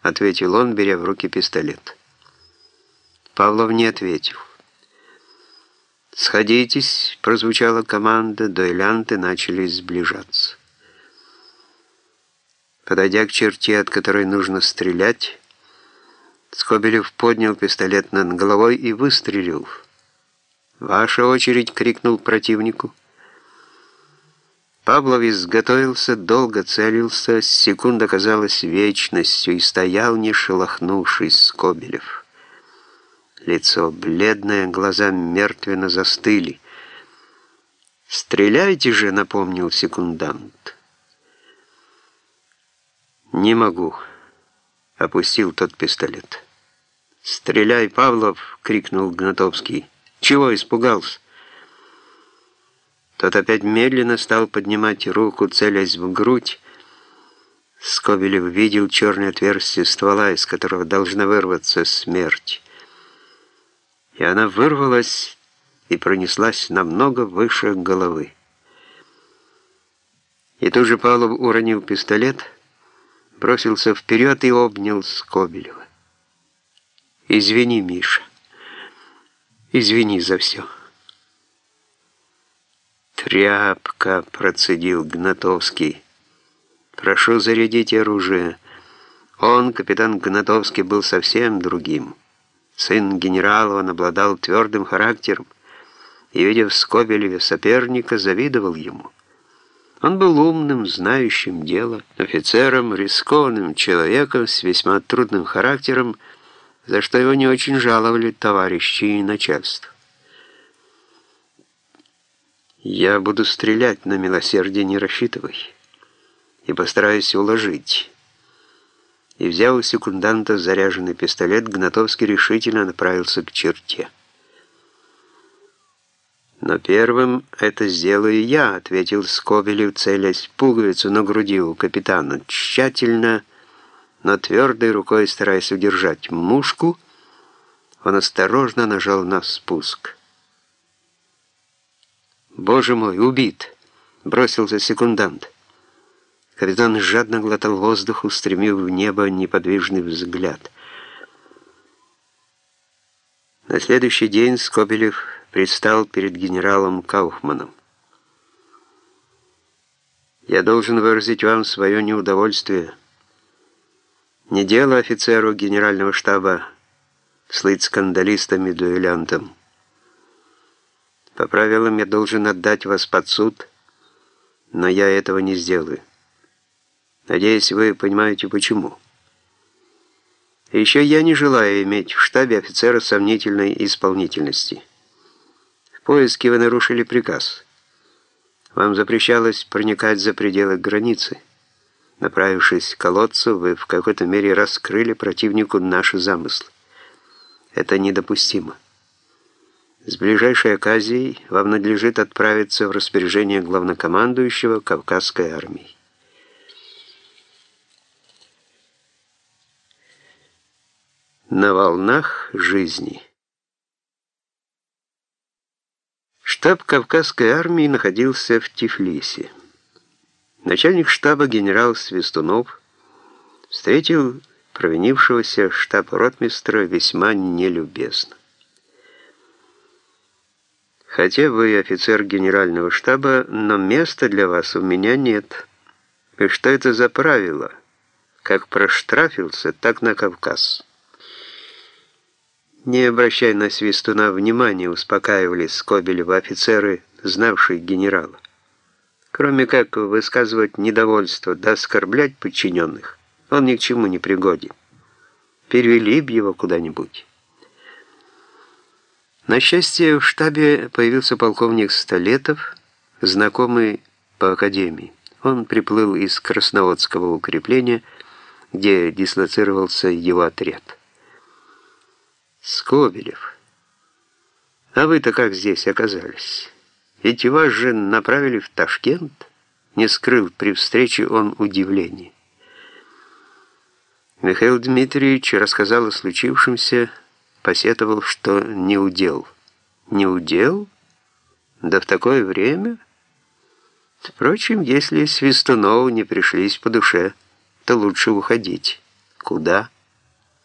— ответил он, беря в руки пистолет. Павлов не ответил. «Сходитесь», — прозвучала команда, дуэлянты начали сближаться. Подойдя к черте, от которой нужно стрелять, Скобелев поднял пистолет над головой и выстрелил. «Ваша очередь!» — крикнул противнику. Павлов изготовился, долго целился, секунда казалась вечностью, и стоял, не шелохнувшись, Скобелев. Лицо бледное, глаза мертвенно застыли. «Стреляйте же!» — напомнил секундант. «Не могу», — опустил тот пистолет. «Стреляй, Павлов!» — крикнул Гнатовский. «Чего испугался?» Тот опять медленно стал поднимать руку, целясь в грудь. Скобелев видел черное отверстие ствола, из которого должна вырваться смерть. И она вырвалась и пронеслась намного выше головы. И тут же Павлов уронил пистолет, бросился вперед и обнял Скобелева. «Извини, Миша, извини за все». «Тряпка», — процедил Гнатовский. «Прошу зарядить оружие». Он, капитан Гнатовский, был совсем другим. Сын генерала, он обладал твердым характером и, видя в Скобелеве соперника, завидовал ему. Он был умным, знающим дело, офицером, рискованным человеком с весьма трудным характером, за что его не очень жаловали товарищи и начальство. Я буду стрелять, на милосердие не рассчитывай. И постараюсь уложить. И взяв у секунданта заряженный пистолет, Гнатовский решительно направился к черте. «Но первым это сделаю я», — ответил Скобелев, целясь пуговицу на груди у капитана. Тщательно, но твердой рукой стараясь удержать мушку, он осторожно нажал на спуск. «Боже мой, убит!» — бросился секундант. Капитан жадно глотал воздух, устремив в небо неподвижный взгляд. На следующий день Скобелев предстал перед генералом Кауфманом. «Я должен выразить вам свое неудовольствие. Не дело офицеру генерального штаба слыть дуэлянтом». По правилам я должен отдать вас под суд, но я этого не сделаю. Надеюсь, вы понимаете, почему. Еще я не желаю иметь в штабе офицера сомнительной исполнительности. В поиске вы нарушили приказ. Вам запрещалось проникать за пределы границы. Направившись к колодцу, вы в какой-то мере раскрыли противнику наши замыслы. Это недопустимо. С ближайшей оказией вам надлежит отправиться в распоряжение главнокомандующего Кавказской армии. На волнах жизни. Штаб Кавказской армии находился в Тифлисе. Начальник штаба генерал Свистунов встретил провинившегося штаб-ротмистра весьма нелюбезно. Хотя вы офицер генерального штаба, но места для вас у меня нет. И что это за правило? Как проштрафился, так на Кавказ. Не обращай на Свистуна внимания, успокаивали Скобелева офицеры, знавшие генерала. Кроме как высказывать недовольство да оскорблять подчиненных, он ни к чему не пригоден. Перевели б его куда-нибудь. На счастье, в штабе появился полковник Столетов, знакомый по академии. Он приплыл из Красноводского укрепления, где дислоцировался его отряд. «Скобелев, а вы-то как здесь оказались? Ведь вас же направили в Ташкент?» Не скрыл при встрече он удивление. Михаил Дмитриевич рассказал о случившемся, посетовал, что не удел. Не удел? Да в такое время? Впрочем, если Свистунову не пришлись по душе, то лучше уходить. Куда?